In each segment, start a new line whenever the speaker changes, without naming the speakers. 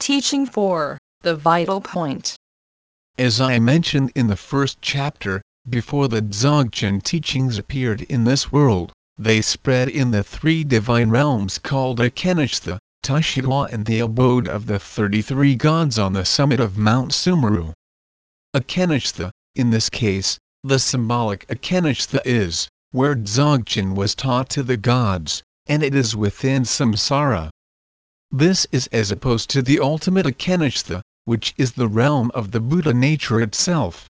Teaching 4 The Vital Point.
As I mentioned in the first chapter, before the Dzogchen teachings appeared in this world, they spread in the three divine realms called Akenishta, Tushita and the abode of the 33 gods on the summit of Mount Sumeru. Akenishta, in this case, the symbolic Akenishta is, where Dzogchen was taught to the gods, and it is within samsara. This is as opposed to the ultimate Akenishta, which is the realm of the Buddha nature itself.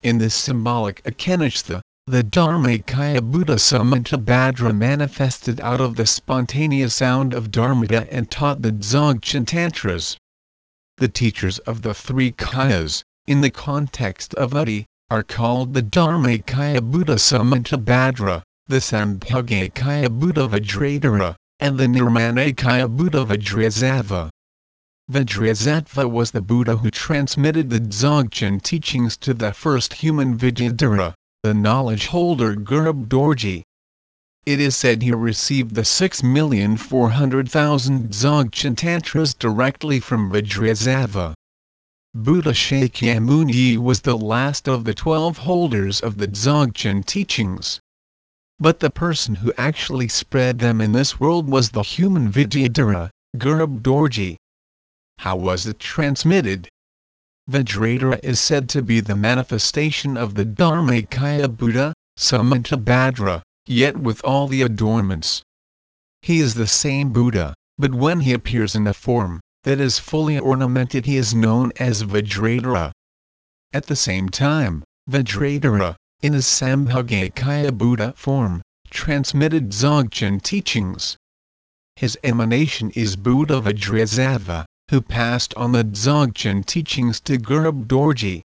In this symbolic Akenishta, the Dharmakaya Buddha Samantabhadra manifested out of the spontaneous sound of Dharmata and taught the Dzogchen Tantras. The teachers of the three Kayas, in the context of Ati, are called the Dharmakaya Buddha Samantabhadra, the Sambhogakaya Buddha Vajradhara, and the Nirmanakaya Buddha Vajrasattva. Vajrasattva was the Buddha who transmitted the Dzogchen teachings to the first human Vidyadhara, the knowledge holder Garab Dorje. It is said he received the 6,400,000 Dzogchen Tantras directly from Vajrasattva. Buddha Shakyamuni was the last of the twelve holders of the Dzogchen teachings. But the person who actually spread them in this world was the human Vidyadhara, Garab Dorje. How was it transmitted? Vajradhara is said to be the manifestation of the Dharmakaya Buddha, Samantabhadra, yet with all the adornments. He is the same Buddha, but when he appears in a form that is fully ornamented he is known as Vajradhara. At the same time, Vajradhara, in his Sambhogakaya Buddha form, transmitted Dzogchen teachings. His emanation is Buddha Vajrasattva, who passed on the Dzogchen teachings to Garab Dorje.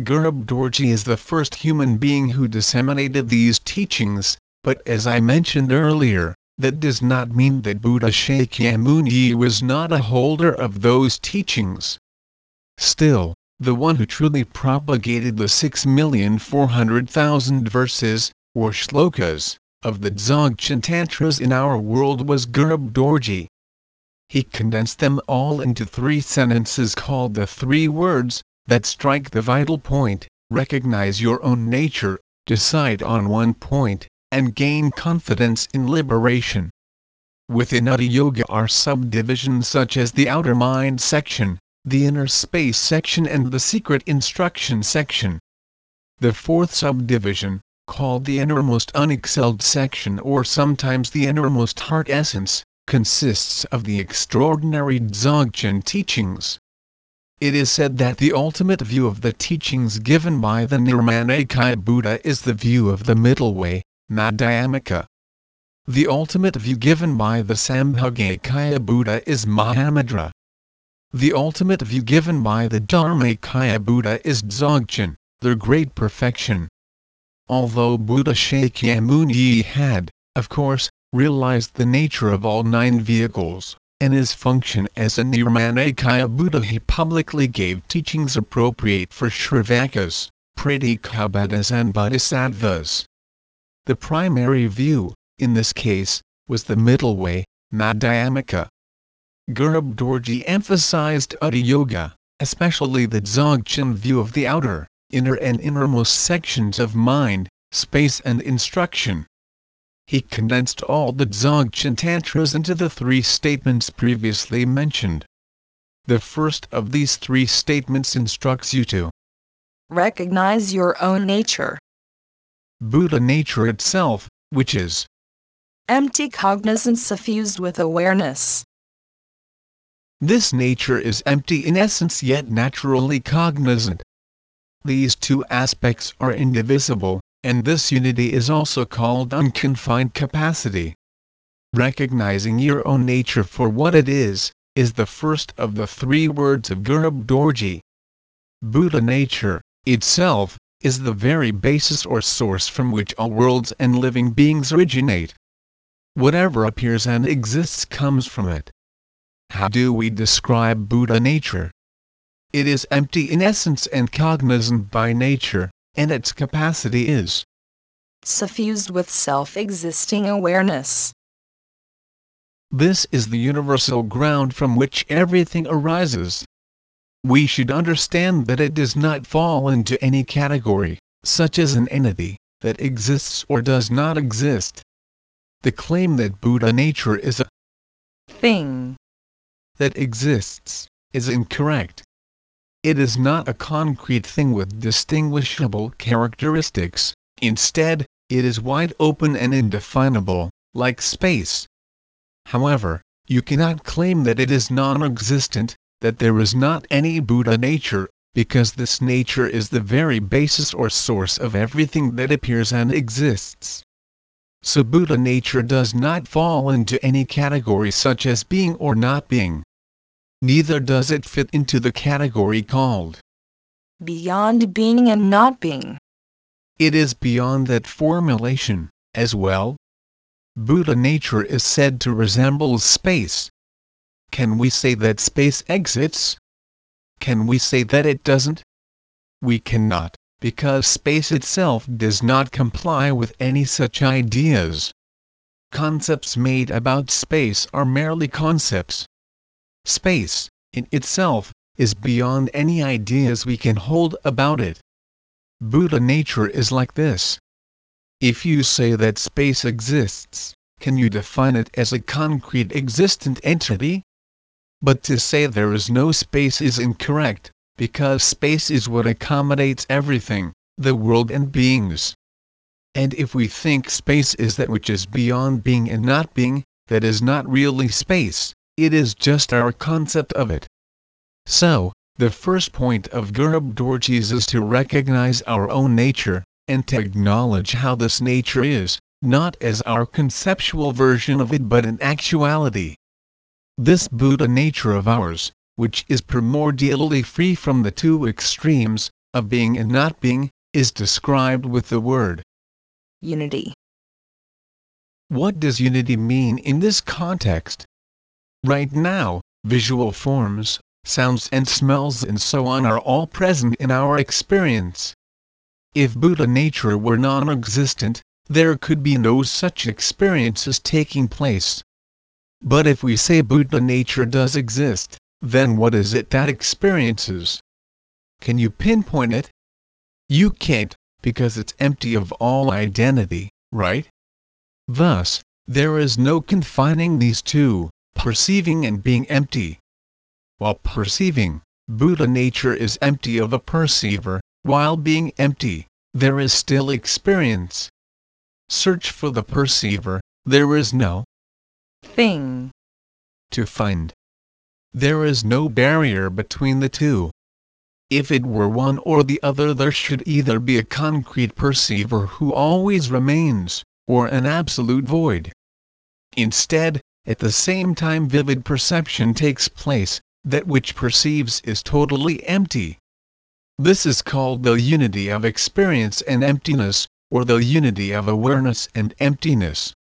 Garab Dorje is the first human being who disseminated these teachings, but as I mentioned earlier, that does not mean that Buddha Shakyamuni was not a holder of those teachings. Still, the one who truly propagated the 6,400,000 verses, or shlokas, of the Dzogchen Tantras in our world was Garab Dorje. He condensed them all into three sentences called the three words, that strike the vital point, recognize your own nature, decide on one point, and gain confidence in liberation. Within Ati Yoga are subdivisions such as the outer mind section, the inner space section and the secret instruction section. The fourth subdivision, called the innermost unexcelled section or sometimes the innermost heart essence, consists of the extraordinary Dzogchen teachings. It is said that the ultimate view of the teachings given by the Nirmanakaya Buddha is the view of the middle way, Madhyamaka. The ultimate view given by the Sambhogakaya Buddha is Mahamudra. The ultimate view given by the Dharmakaya Buddha is Dzogchen, their great perfection. Although Buddha Shakyamuni had, of course, realized the nature of all nine vehicles, and his function as a Nirmanakaya Buddha he publicly gave teachings appropriate for Shravakas, Pratyekabuddhas and Bodhisattvas. The primary view, in this case, was the middle way, Madhyamaka. Garab Dorje emphasized Ati Yoga, especially the Dzogchen view of the outer, inner and innermost sections of mind, space and instruction. He condensed all the Dzogchen Tantras into the three statements previously mentioned. The first of these three statements instructs you to
Recognize your own nature.
Buddha nature itself, which is
Empty cognizance suffused with awareness.
This nature is empty in essence yet naturally cognizant. These two aspects are indivisible, and this unity is also called unconfined capacity. Recognizing your own nature for what it is, is the first of the three words of Garab Dorje. Buddha nature, itself, is the very basis or source from which all worlds and living beings originate. Whatever appears and exists comes from it. How do we describe Buddha nature? It is empty in essence and cognizant by nature, and its capacity is
suffused with self existing awareness.
This is the universal ground from which everything arises. We should understand that it does not fall into any category, such as an entity, that exists or does not exist. The claim that Buddha nature is a
thing
that exists is incorrect. It is not a concrete thing with distinguishable characteristics, instead, it is wide open and indefinable, like space. However, you cannot claim that it is non existent, that there is not any Buddha nature, because this nature is the very basis or source of everything that appears and exists. So Buddha nature does not fall into any category such as being or not being. Neither does it fit into the category called
beyond being and not being.
It is beyond that formulation, as well. Buddha nature is said to resemble space. Can we say that space exists? Can we say that it doesn't? We cannot, because space itself does not comply with any such ideas. Concepts made about space are merely concepts. Space, in itself, is beyond any ideas we can hold about it. Buddha nature is like this. If you say that space exists, can you define it as a concrete existent entity? But to say there is no space is incorrect, because space is what accommodates everything, the world and beings. And if we think space is that which is beyond being and not being, that is not really space, it is just our concept of it. So, the first point of Garab Dorje's is to recognize our own nature, and to acknowledge how this nature is, not as our conceptual version of it but in actuality. This Buddha nature of ours, which is primordially free from the two extremes, of being and not being, is described with the word
unity.
What does unity mean in this context? Right now, visual forms, sounds and smells and so on are all present in our experience. If Buddha nature were non-existent, there could be no such experiences taking place. But if we say Buddha nature does exist, then what is it that experiences? Can you pinpoint it? You can't, because it's empty of all identity, right? Thus, there is no confining these two, perceiving and being empty. While perceiving, Buddha nature is empty of a perceiver, while being empty, there is still experience. Search for the perceiver, there is no
thing
to find. There is no barrier between the two. If it were one or the other, there should either be a concrete perceiver who always remains, or an absolute void. Instead, at the same time vivid perception takes place, that which perceives is totally empty. This is called the unity of experience and emptiness, or the unity of awareness and emptiness.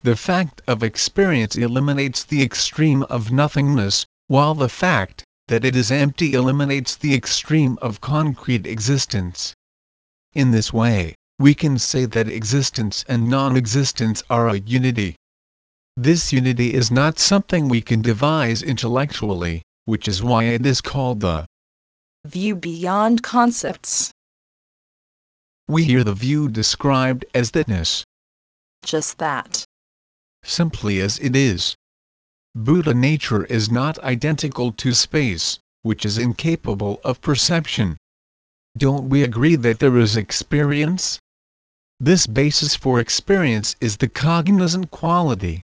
The fact of experience eliminates the extreme of nothingness, while the fact that it is empty eliminates the extreme of concrete existence. In this way, we can say that existence and non existence are a unity. This unity is not something we can devise intellectually, which is why it is called the
view beyond concepts.
We hear the view described as thatness.
Just that.
Simply as it is. Buddha nature is not identical to space, which is incapable of perception. Don't we agree that there is experience? This basis for experience is the cognizant quality.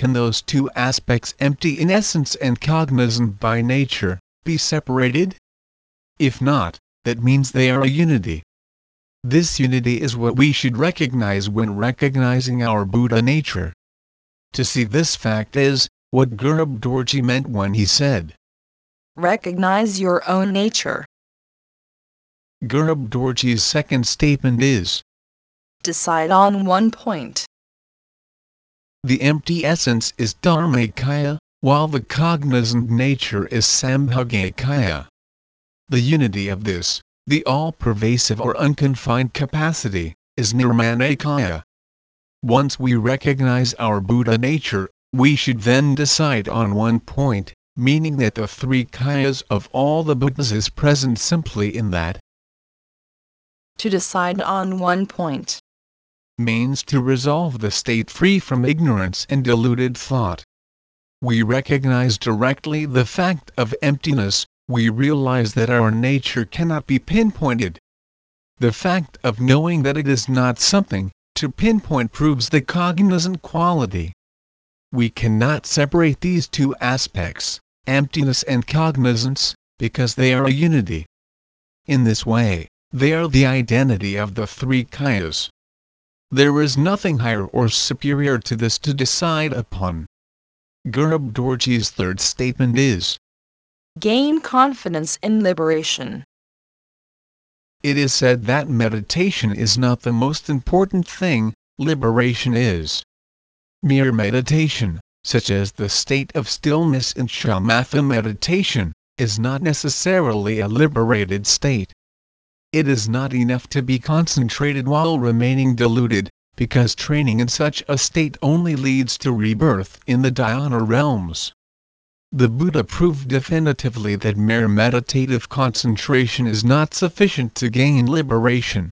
Can those two aspects empty in essence and cognizant by nature, be separated? If not, that means they are a unity. This unity is what we should recognize when recognizing our Buddha nature. To see this fact is, what Garab Dorje meant when he said,
Recognize your own nature.
Garab Dorje's second statement is,
Decide on one point.
The empty essence is Dharmakaya, while the cognizant nature is Sambhogakaya. The unity of this, the all-pervasive or unconfined capacity, is Nirmanakaya. Once we recognize our Buddha nature, We should then decide on one point, meaning that the three kayas of all the Buddhas is present simply in that.
To decide on one point
means to resolve the state free from ignorance and deluded thought. We recognize directly the fact of emptiness, we realize that our nature cannot be pinpointed. The fact of knowing that it is not something to pinpoint proves the cognizant quality. We cannot separate these two aspects, emptiness and cognizance, because they are a unity. In this way, they are the identity of the three kayas. There is nothing higher or superior to this to decide upon. Garab Dorje's third statement is
Gain confidence in liberation.
It is said that meditation is not the most important thing, liberation is. Mere meditation, such as the state of stillness in shamatha meditation, is not necessarily a liberated state. It is not enough to be concentrated while remaining deluded, because training in such a state only leads to rebirth in the dhyana realms. The Buddha proved definitively that mere meditative concentration is not sufficient to gain liberation.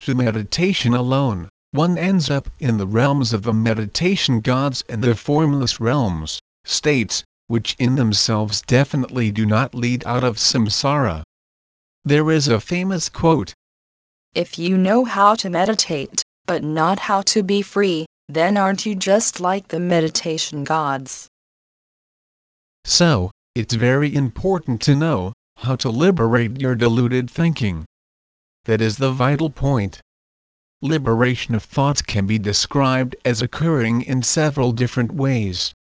Through meditation alone, one ends up in the realms of the meditation gods and the formless realms, states, which in themselves definitely do not lead out of samsara. There is a famous quote
If you know how to meditate, but not how to be free, then aren't you just like the meditation gods?
So, it's very important to know how to liberate your deluded thinking. That is the vital point liberation of thoughts can be described as occurring in several different ways.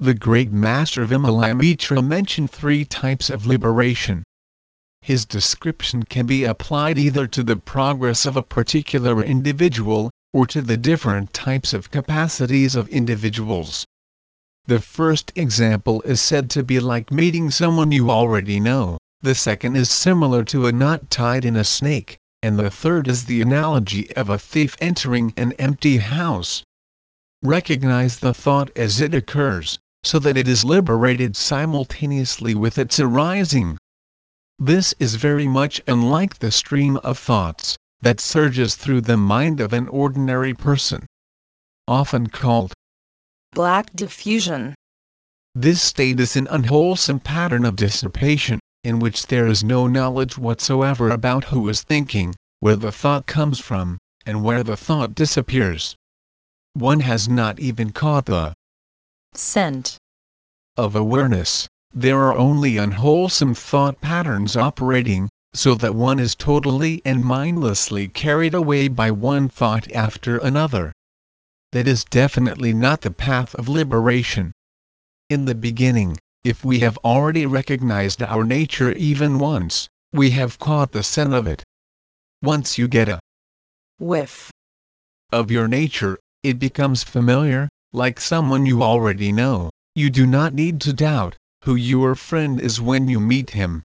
The great master Vimalamitra mentioned three types of liberation. His description can be applied either to the progress of a particular individual, or to the different types of capacities of individuals. The first example is said to be like meeting someone you already know, the second is similar to a knot tied in a snake and the third is the analogy of a thief entering an empty house. Recognize the thought as it occurs, so that it is liberated simultaneously with its arising. This is very much unlike the stream of thoughts that surges through the mind of an ordinary person. Often called
black diffusion.
This state is an unwholesome pattern of dissipation, in which there is no knowledge whatsoever about who is thinking, where the thought comes from, and where the thought disappears. One has not even caught the
scent
of awareness. There are only unwholesome thought patterns operating, so that one is totally and mindlessly carried away by one thought after another. That is definitely not the path of liberation. In the beginning, if we have already recognized our nature even once, we have caught the scent of it. Once you get a
whiff
of your nature, it becomes familiar, like someone you already know. You do not need to doubt who your friend is when you meet him.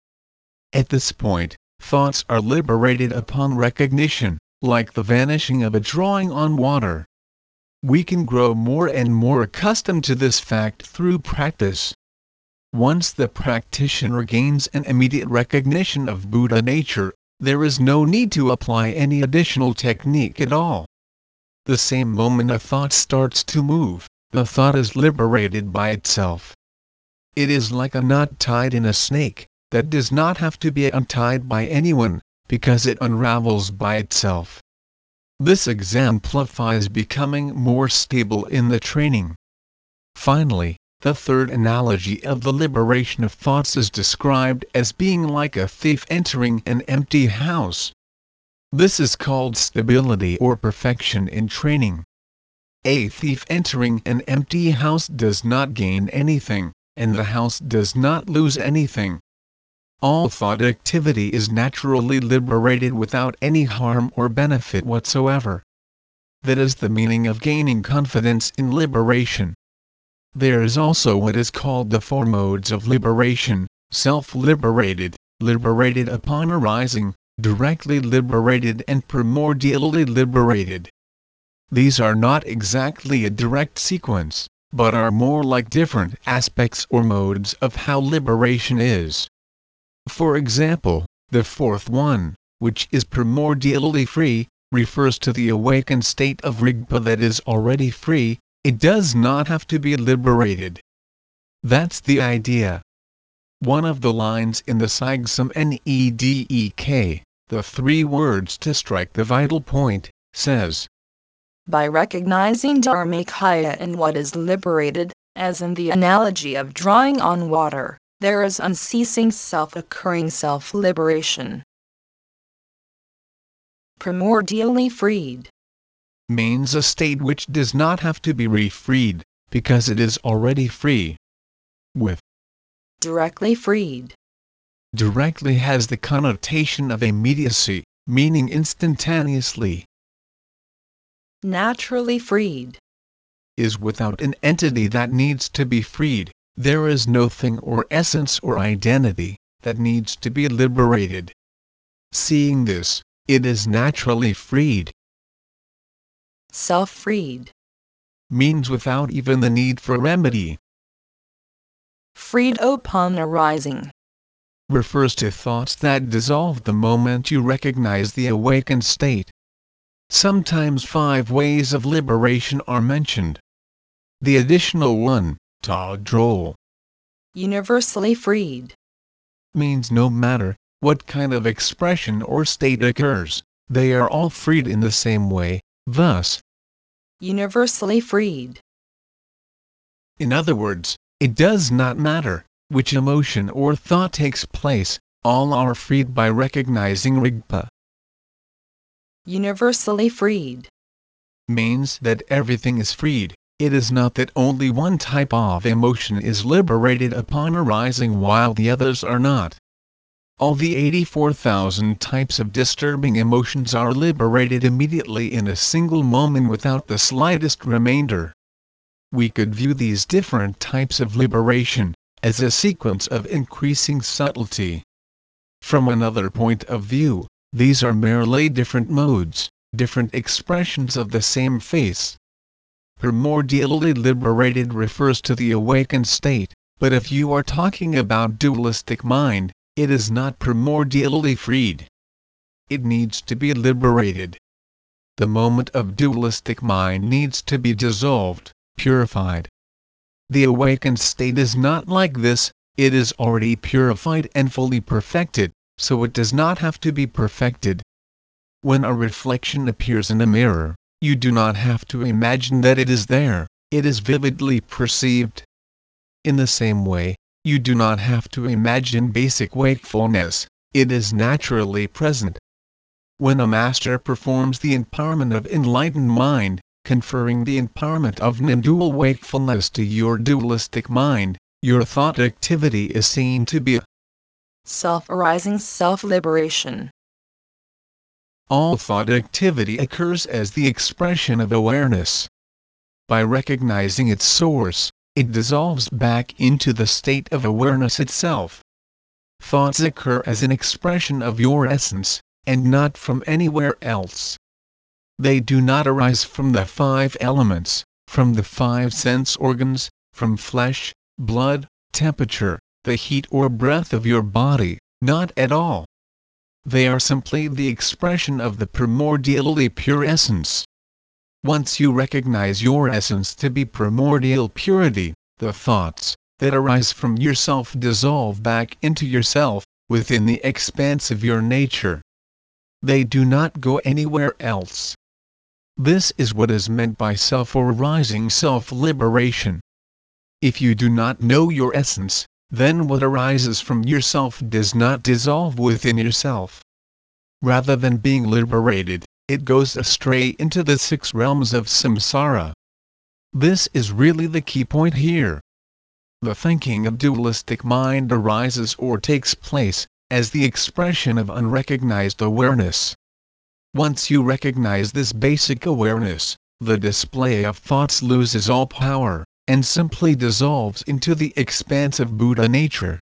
At this point, thoughts are liberated upon recognition, like the vanishing of a drawing on water. We can grow more and more accustomed to this fact through practice. Once the practitioner gains an immediate recognition of Buddha nature, there is no need to apply any additional technique at all. The same moment a thought starts to move, the thought is liberated by itself. It is like a knot tied in a snake, that does not have to be untied by anyone, because it unravels by itself. This exemplifies becoming more stable in the training. Finally, the third analogy of the liberation of thoughts is described as being like a thief entering an empty house. This is called stability or perfection in training. A thief entering an empty house does not gain anything, and the house does not lose anything. All thought activity is naturally liberated without any harm or benefit whatsoever. That is the meaning of gaining confidence in liberation. There is also what is called the four modes of liberation, self-liberated, liberated upon arising, directly liberated and primordially liberated. These are not exactly a direct sequence, but are more like different aspects or modes of how liberation is. For example, the fourth one, which is primordially free, refers to the awakened state of Rigpa that is already free, it does not have to be liberated. That's the idea. One of the lines in the Tsiksum Nedek, the three words to strike the vital point, says,
By recognizing Dharmakaya in what is liberated, as in the analogy of drawing on water, there is unceasing self occurring self liberation. Primordially freed
means a state which does not have to be refreed, because it is already free. With
directly freed.
Directly has the connotation of immediacy, meaning instantaneously.
Naturally freed.
Is without an entity that needs to be freed, there is no thing or essence or identity that needs to be liberated. Seeing this, it is naturally freed.
Self freed.
Means without even the need for remedy
freed upon arising.
Refers to thoughts that dissolve the moment you recognize the awakened state. Sometimes five ways of liberation are mentioned. The additional one, ta droll,
universally freed,
means no matter what kind of expression or state occurs, they are all freed in the same way, thus,
universally freed.
In other words, it does not matter which emotion or thought takes place, all are freed by recognizing Rigpa.
Universally freed
means that everything is freed. It is not that only one type of emotion is liberated upon arising while the others are not. All the 84,000 types of disturbing emotions are liberated immediately in a single moment without the slightest remainder we could view these different types of liberation as a sequence of increasing subtlety. From another point of view, these are merely different modes, different expressions of the same face. Primordially liberated refers to the awakened state, but if you are talking about dualistic mind, it is not primordially freed. It needs to be liberated. The moment of dualistic mind needs to be dissolved, purified. The awakened state is not like this, it is already purified and fully perfected, so it does not have to be perfected. When a reflection appears in a mirror, you do not have to imagine that it is there, it is vividly perceived. In the same way, you do not have to imagine basic wakefulness, it is naturally present. When a master performs the empowerment of enlightened mind, conferring the empowerment of non-dual wakefulness to your dualistic mind, your thought activity is seen to be
self-arising self-liberation.
All thought activity occurs as the expression of awareness. By recognizing its source, it dissolves back into the state of awareness itself. Thoughts occur as an expression of your essence, and not from anywhere else. They do not arise from the five elements, from the five sense organs, from flesh, blood, temperature, the heat or breath of your body, not at all. They are simply the expression of the primordially pure essence. Once you recognize your essence to be primordial purity, the thoughts that arise from yourself dissolve back into yourself, within the expanse of your nature. They do not go anywhere else. This is what is meant by self-arising self-liberation. If you do not know your essence, then what arises from yourself does not dissolve within yourself. Rather than being liberated, it goes astray into the six realms of samsara. This is really the key point here. The thinking of dualistic mind arises or takes place, as the expression of unrecognized awareness. Once you recognize this basic awareness, the display of thoughts loses all power, and simply dissolves into the expansive Buddha nature.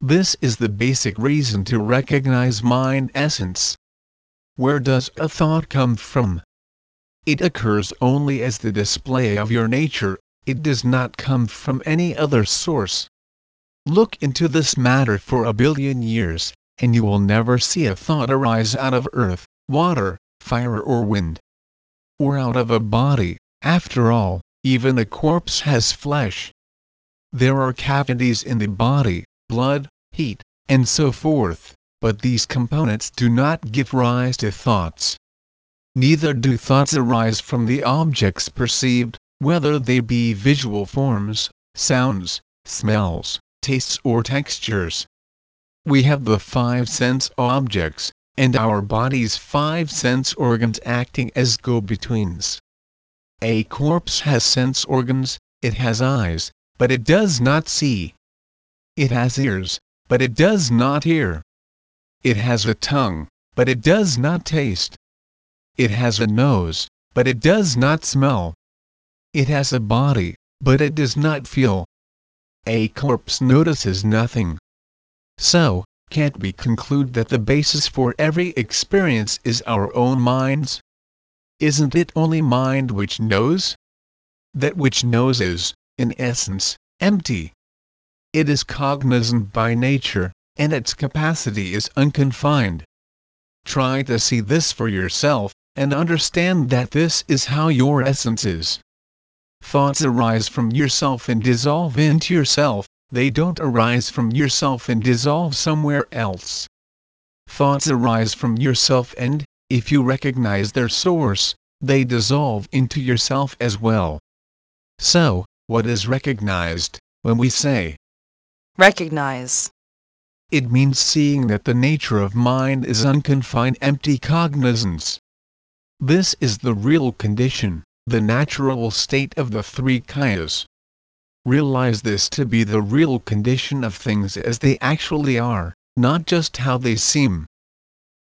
This is the basic reason to recognize mind essence. Where does a thought come from? It occurs only as the display of your nature, it does not come from any other source. Look into this matter for a billion years, and you will never see a thought arise out of earth, water, fire or wind. Or out of a body, after all, even a corpse has flesh. There are cavities in the body, blood, heat, and so forth, but these components do not give rise to thoughts. Neither do thoughts arise from the objects perceived, whether they be visual forms, sounds, smells, tastes or textures. We have the five sense objects, and our body's five sense organs acting as go-betweens. A corpse has sense organs, it has eyes, but it does not see. It has ears, but it does not hear. It has a tongue, but it does not taste. It has a nose, but it does not smell. It has a body, but it does not feel. A corpse notices nothing. So, can't we conclude that the basis for every experience is our own minds? Isn't it only mind which knows? That which knows is, in essence, empty. It is cognizant by nature, and its capacity is unconfined. Try to see this for yourself, and understand that this is how your essence is. Thoughts arise from yourself and dissolve into yourself, they don't arise from yourself and dissolve somewhere else. Thoughts arise from yourself and, if you recognize their source, they dissolve into yourself as well. So, what is recognized, when we say
recognize?
It means seeing that the nature of mind is unconfined empty cognizance. This is the real condition, the natural state of the three kayas. Realize this to be the real condition of things as they actually are, not just how they seem.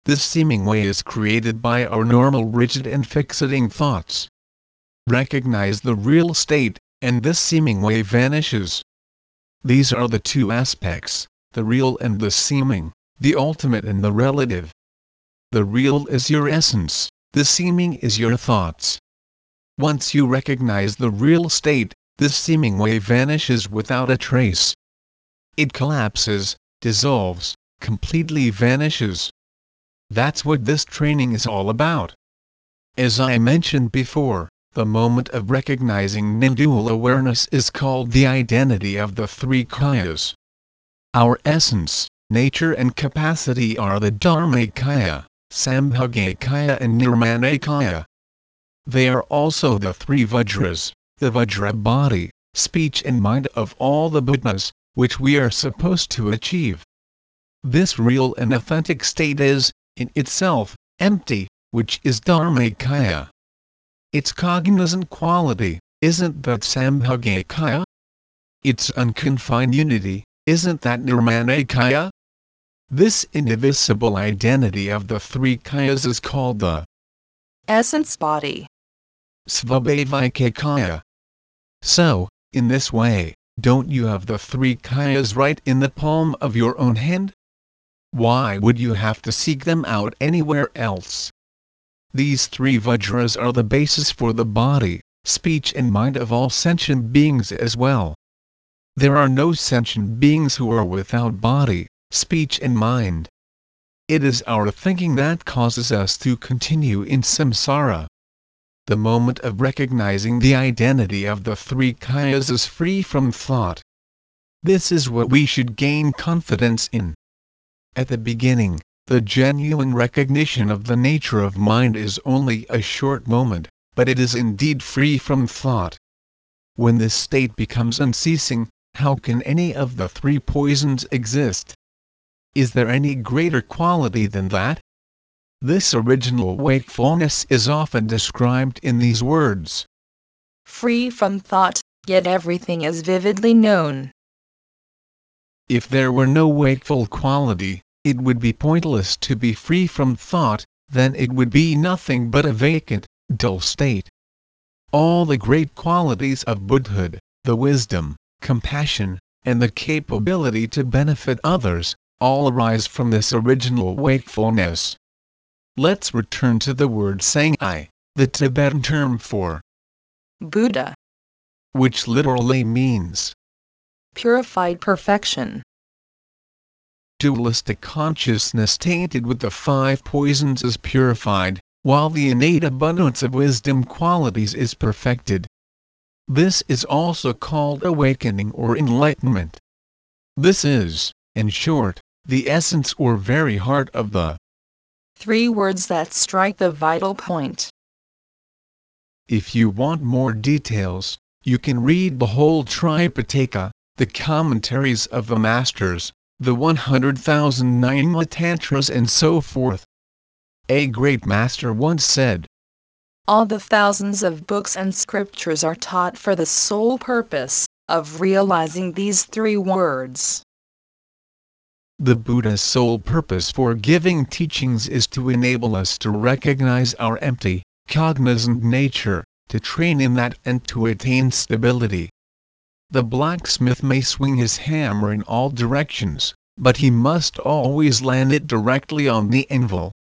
This seeming way is created by our normal rigid and fixating thoughts. Recognize the real state, and this seeming way vanishes. These are the two aspects, the real and the seeming, the ultimate and the relative. The real is your essence, the seeming is your thoughts. Once you recognize the real state, this seeming way vanishes without a trace. It collapses, dissolves, completely vanishes. That's what this training is all about. As I mentioned before, the moment of recognizing non-dual awareness is called the identity of the three kayas. Our essence, nature and capacity are the Dharmakaya, Sambhogakaya and Nirmanakaya. They are also the three Vajras, the Vajra body, speech and mind of all the Buddhas, which we are supposed to achieve. This real and authentic state is, in itself, empty, which is Dharmakaya. Its cognizant quality, isn't that Sambhogakaya? Its unconfined unity, isn't that Nirmanakaya? This indivisible identity of the three kayas is called the
essence body.
Svabhavika So, in this way, don't you have the three kayas right in the palm of your own hand? Why would you have to seek them out anywhere else? These three vajras are the basis for the body, speech and mind of all sentient beings as well. There are no sentient beings who are without body, speech and mind. It is our thinking that causes us to continue in samsara. The moment of recognizing the identity of the three kayas is free from thought. This is what we should gain confidence in. At the beginning, the genuine recognition of the nature of mind is only a short moment, but it is indeed free from thought. When this state becomes unceasing, how can any of the three poisons exist? Is there any greater quality than that? This original wakefulness is often described in these words
Free from thought, yet everything is vividly known.
If there were no wakeful quality, it would be pointless to be free from thought, then it would be nothing but a vacant, dull state. All the great qualities of Buddhahood, the wisdom, compassion, and the capability to benefit others, all arise from this original wakefulness. Let's return to the word Sangye, the Tibetan term for
Buddha.
which literally means
purified perfection.
dualistic consciousness tainted with the five poisons is purified, while the innate abundance of wisdom qualities is perfected. This is also called awakening or enlightenment. This is, in short, the essence or very heart of the
Three words that strike the vital point.
If you want more details, you can read the whole Tripitaka, the commentaries of the masters, the 100,009 tantras and so forth. A great master once said,
All the thousands of books and scriptures are taught for the sole purpose of realizing these three words.
The Buddha's sole purpose for giving teachings is to enable us to recognize our empty, cognizant nature, to train in that and to attain stability. The blacksmith may swing his hammer in all directions, but he must always land it directly on the anvil.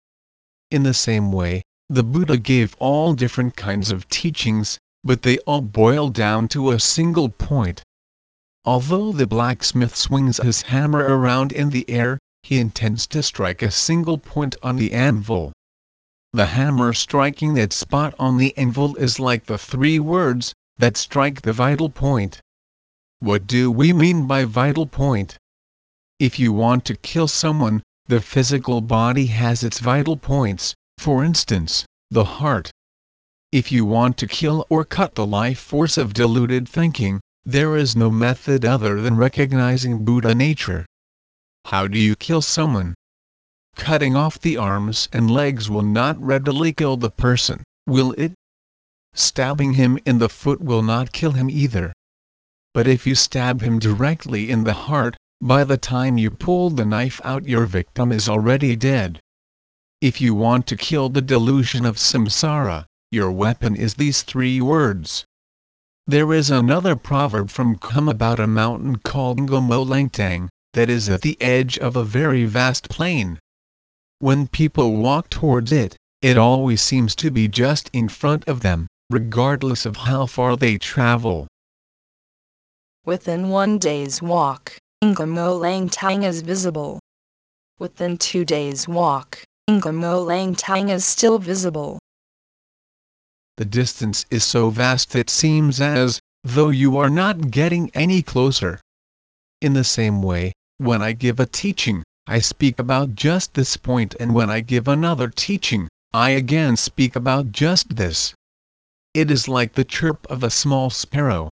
In the same way, the Buddha gave all different kinds of teachings, but they all boil down to a single point. Although the blacksmith swings his hammer around in the air, he intends to strike a single point on the anvil. The hammer striking that spot on the anvil is like the three words that strike the vital point. What do we mean by vital point? If you want to kill someone, the physical body has its vital points, for instance, the heart. If you want to kill or cut the life force of deluded thinking, there is no method other than recognizing Buddha nature. How do you kill someone? Cutting off the arms and legs will not readily kill the person, will it? Stabbing him in the foot will not kill him either. But if you stab him directly in the heart, by the time you pull the knife out your victim is already dead. If you want to kill the delusion of samsara, your weapon is these three words. There is another proverb from Kham about a mountain called Ngomo Langtang, that is at the edge of a very vast plain. When people walk towards it, it always seems to be just in front of them, regardless of how far they travel.
Within one day's walk, Ngomo Langtang is visible. Within two days' walk, Ngomo Langtang is still visible
the distance is so vast it seems as though you are not getting any closer. In the same way, when I give a teaching, I speak about just this point and when I give another teaching, I again speak about just this. It is like the chirp of a small sparrow.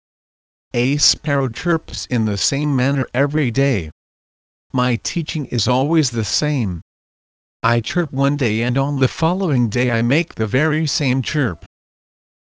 A sparrow chirps in the same manner every day. My teaching is always the same. I chirp one day and on the following day I make the very same chirp.